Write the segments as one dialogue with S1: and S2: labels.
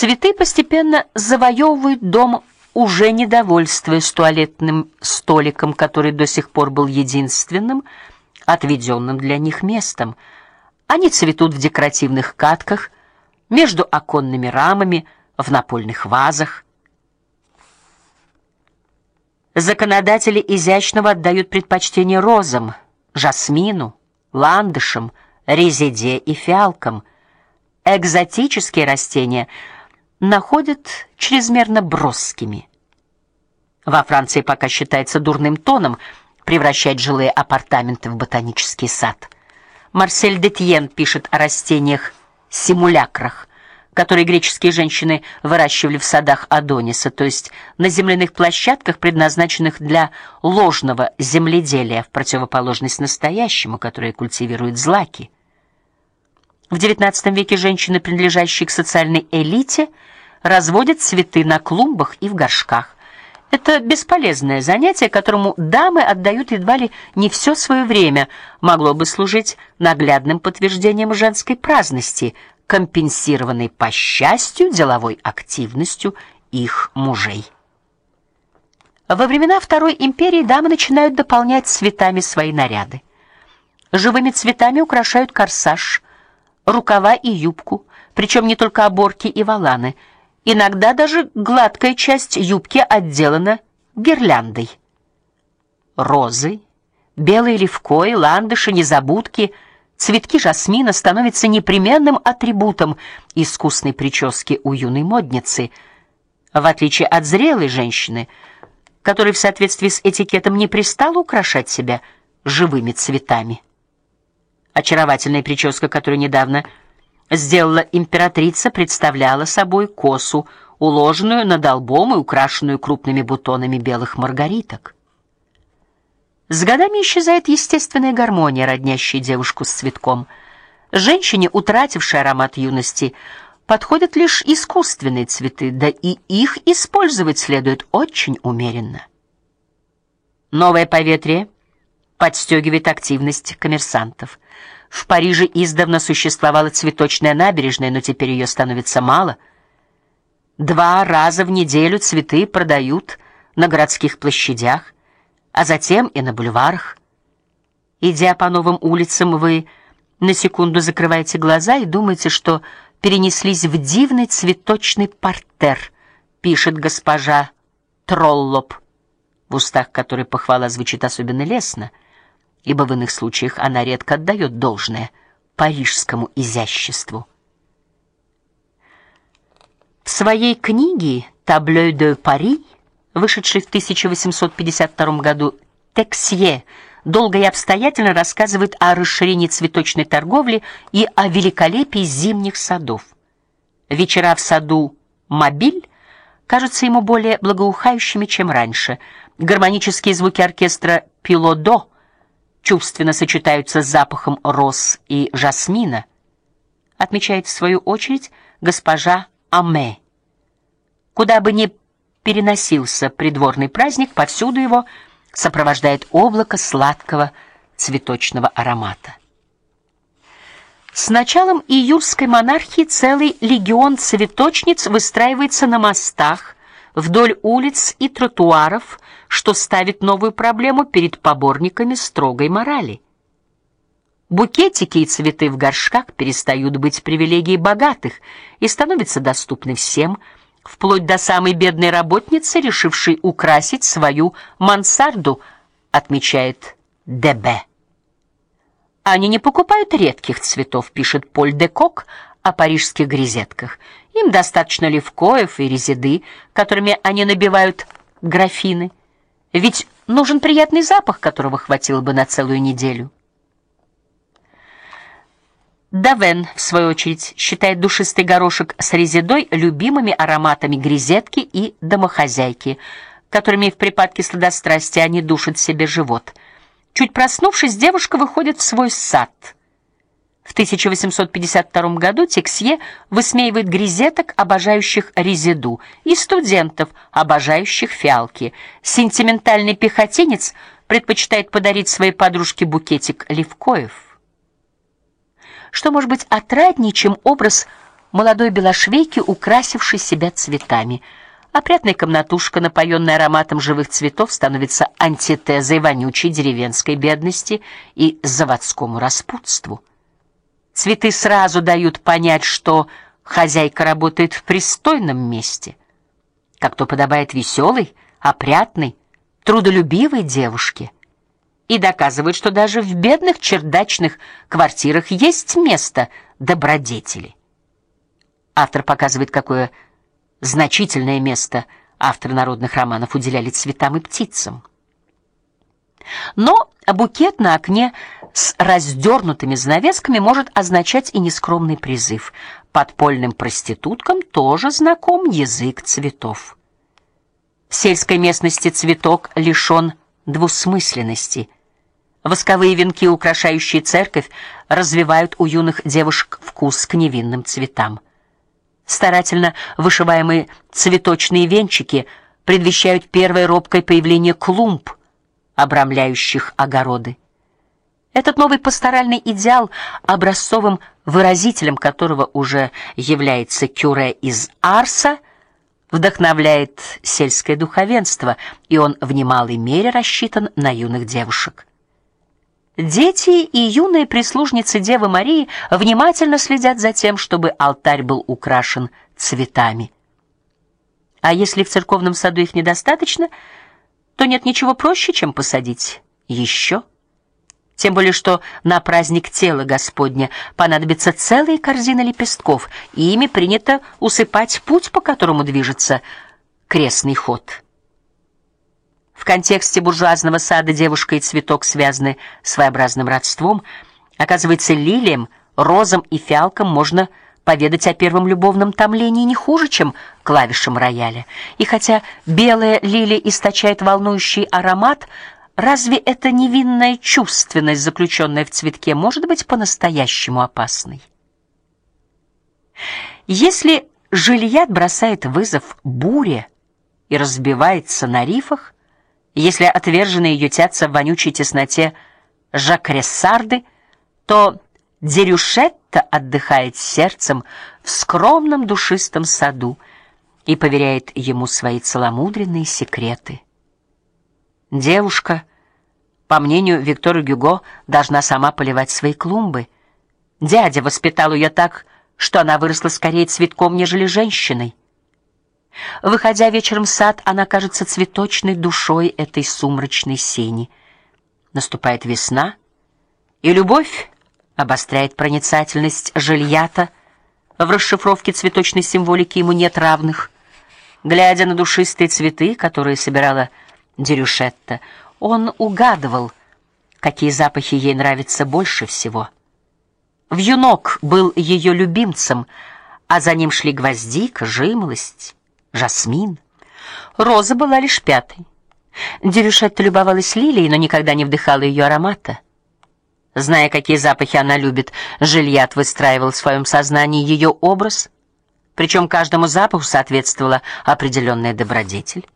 S1: Цветы постепенно завоевывают дом, уже недовольствуясь туалетным столиком, который до сих пор был единственным отведенным для них местом. Они цветут в декоративных катках, между оконными рамами, в напольных вазах. Законодатели изящного отдают предпочтение розам, жасмину, ландышам, резиде и фиалкам. Экзотические растения находят чрезмерно броскими. Во Франции пока считается дурным тоном превращать жилые апартаменты в ботанический сад. Марсель Детьен пишет о растениях симулякрах, которые греческие женщины выращивали в садах Адониса, то есть на земляных площадках, предназначенных для ложного земледелия, в противоположность настоящему, которое культивирует злаки. В XIX веке женщины, принадлежащие к социальной элите, разводят цветы на клумбах и в горшках. Это бесполезное занятие, которому дамы отдают едва ли не все свое время, могло бы служить наглядным подтверждением женской праздности, компенсированной по счастью деловой активностью их мужей. Во времена Второй империи дамы начинают дополнять цветами свои наряды. Живыми цветами украшают корсаж, рукава и юбку, причем не только оборки и воланы – Иногда даже гладкая часть юбки отделана гирляндой. Розы, белые левкои, ландыши, незабудки, цветки жасмина становятся непременным атрибутом искусной прически у юной модницы. В отличие от зрелой женщины, которой в соответствии с этикетом не пристало украшать себя живыми цветами. Очаровательная прическа, которую недавно сделала императрица, представляла собой косу, уложенную над лбом и украшенную крупными бутонами белых маргариток. С годами исчезает естественная гармония, роднящая девушку с цветком. Женщине, утратившей аромат юности, подходят лишь искусственные цветы, да и их использовать следует очень умеренно. Новое поветрие подстегивает активность коммерсантов. В Париже издавна существовала цветочная набережная, но теперь ее становится мало. Два раза в неделю цветы продают на городских площадях, а затем и на бульварах. Идя по новым улицам, вы на секунду закрываете глаза и думаете, что перенеслись в дивный цветочный партер, пишет госпожа Троллоп, в устах которой похвала звучит особенно лестно ибо в иных случаях она редко отдает должное парижскому изяществу. В своей книге Таблeu de Paris, вышедшей в 1852 году, Тексье долго и обстоятельно рассказывает о расширении цветочной торговли и о великолепии зимних садов. Вечера в саду Мобиль кажутся ему более благоухающими, чем раньше. Гармонические звуки оркестра Пилодо чувственно сочетаются с запахом роз и жасмина, отмечает в свою очередь госпожа Аме. Куда бы ни переносился придворный праздник, повсюду его сопровождает облако сладкого цветочного аромата. С началом июльской монархии целый легион цветочниц выстраивается на мостах, вдоль улиц и тротуаров, что ставит новую проблему перед поборниками строгой морали. Букетики и цветы в горшках перестают быть привилегией богатых и становятся доступны всем, вплоть до самой бедной работницы, решившей украсить свою мансарду, отмечает ДБ. Они не покупают редких цветов, пишет Поль де Кок о парижских грезетках. Им достаточно левкоев и резиды, которыми они набивают графины. Ведь нужен приятный запах, которого хватило бы на целую неделю. Давен, в свою очередь, считает душистый горошек с резидой любимыми ароматами грезетки и домохозяйки, которыми в припадке сладострастия они душат себе живот. Чуть проснувшись, девушка выходит в свой сад – в 1852 году Тексье высмеивает грезеток, обожающих резиду, и студентов, обожающих фиалки. Сентиментальный пехотинец предпочитает подарить своей подружке букетик левкоев. Что может быть отраднее, чем образ молодой белошвейки, украсившей себя цветами. Опрятная комнатушка, напоенная ароматом живых цветов, становится антитезой вонючей деревенской бедности и заводскому распутству. Цветы сразу дают понять, что хозяйка работает в пристойном месте, как то подобает веселой, опрятной, трудолюбивой девушке. И доказывают, что даже в бедных чердачных квартирах есть место добродетели. Автор показывает, какое значительное место авторы народных романов уделяли цветам и птицам. Но букет на окне с раздернутыми занавесками может означать и нескромный призыв. Подпольным проституткам тоже знаком язык цветов. В сельской местности цветок лишен двусмысленности. Восковые венки, украшающие церковь, развивают у юных девушек вкус к невинным цветам. Старательно вышиваемые цветочные венчики предвещают первое робкое появление клумб, обрамляющих огороды. Этот новый пасторальный идеал, образцовым выразителем которого уже является Кюре из Арса, вдохновляет сельское духовенство, и он в немалой мере рассчитан на юных девушек. Дети и юные прислужницы Девы Марии внимательно следят за тем, чтобы алтарь был украшен цветами. А если в церковном саду их недостаточно, то нет ничего проще, чем посадить еще. Тем более что на праздник тела Господня понадобится целая корзина лепестков, и ими принято усыпать путь, по которому движется крестный ход. В контексте буржуазного сада девушка и цветок связаны своеобразным родством. Оказывается, лилиям, розам и фиалкам можно поведать о первом любовном томлении не хуже, чем клавишам рояля. И хотя белая лилия источает волнующий аромат, разве эта невинная чувственность, заключенная в цветке, может быть по-настоящему опасной? Если Жильят бросает вызов буре и разбивается на рифах, если отверженные ютятся в вонючей тесноте жакрессарды, то Дерюшетта отдыхает сердцем в скромном душистом саду и поверяет ему свои целомудренные секреты. Девушка, по мнению Виктора Гюго, должна сама поливать свои клумбы. Дядя воспитал ее так, что она выросла скорее цветком, нежели женщиной. Выходя вечером в сад, она кажется цветочной душой этой сумрачной сени. Наступает весна, и любовь обостряет проницательность Жильята. В расшифровке цветочной символики ему нет равных. Глядя на душистые цветы, которые собирала Дерюшетта, он угадывал, какие запахи ей нравятся больше всего. Вьюнок был ее любимцем, а за ним шли гвоздика, жимолость, жасмин. Роза была лишь пятой. Дерюшетта любовалась лилией, но никогда не вдыхала ее аромата. Зная, какие запахи она любит, Жильят выстраивал в своем сознании ее образ, причем каждому запаху соответствовала определенная добродетель.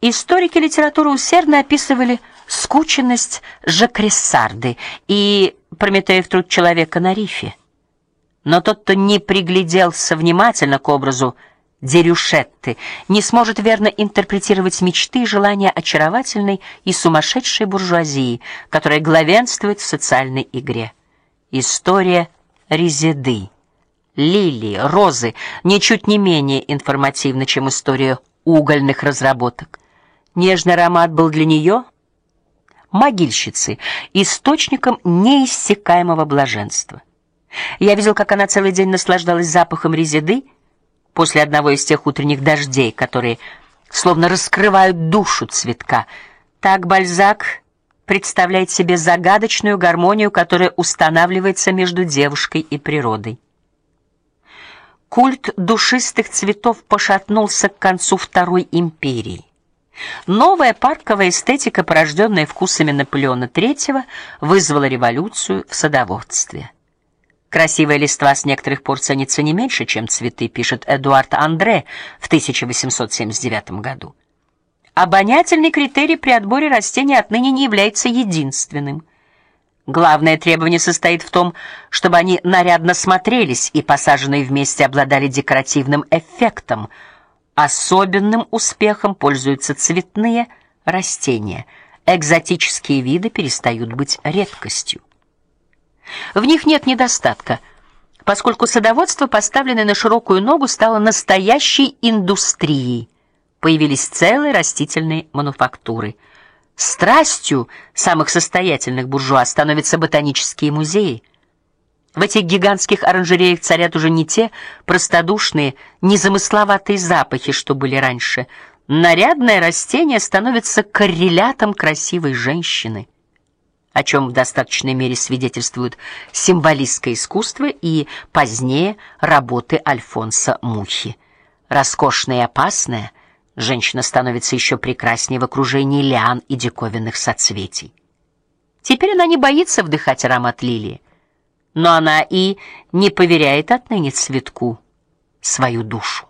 S1: Историки литературы усердно описывали скученность Жакрессарды и Прометеев труд человека на рифе. Но тот, кто не пригляделся внимательно к образу Дерюшетты, не сможет верно интерпретировать мечты и желания очаровательной и сумасшедшей буржуазии, которая главенствует в социальной игре. История Резеды, лилии, розы ничуть не менее информативна, чем история угольных разработок. Нежный аромат был для нее могильщицы источником неиссякаемого блаженства. Я видел, как она целый день наслаждалась запахом резеды после одного из тех утренних дождей, которые словно раскрывают душу цветка. Так Бальзак представляет себе загадочную гармонию, которая устанавливается между девушкой и природой. Культ душистых цветов пошатнулся к концу Второй империи. Новая парковая эстетика, порожденная вкусами Наполеона III, вызвала революцию в садоводстве. Красивая листва с некоторых пор ценится не меньше, чем цветы, пишет Эдуард Андре в 1879 году. Обонятельный критерий при отборе растений отныне не является единственным. Главное требование состоит в том, чтобы они нарядно смотрелись и посаженные вместе обладали декоративным эффектом. Особенным успехом пользуются цветные растения. Экзотические виды перестают быть редкостью. В них нет недостатка, поскольку садоводство, поставленное на широкую ногу, стало настоящей индустрией. Появились целые растительные мануфактуры – Страстью самых состоятельных буржуа становятся ботанические музеи. В этих гигантских оранжереях царят уже не те простодушные, незамысловатые запахи, что были раньше. Нарядное растение становится коррелятом красивой женщины, о чем в достаточной мере свидетельствует символистское искусство и позднее работы Альфонса Мухи. Роскошное и опасное – женщина становится еще прекраснее в окружении лиан и диковинных соцветий. Теперь она не боится вдыхать аромат лилии, но она и не поверяет отныне цветку свою душу.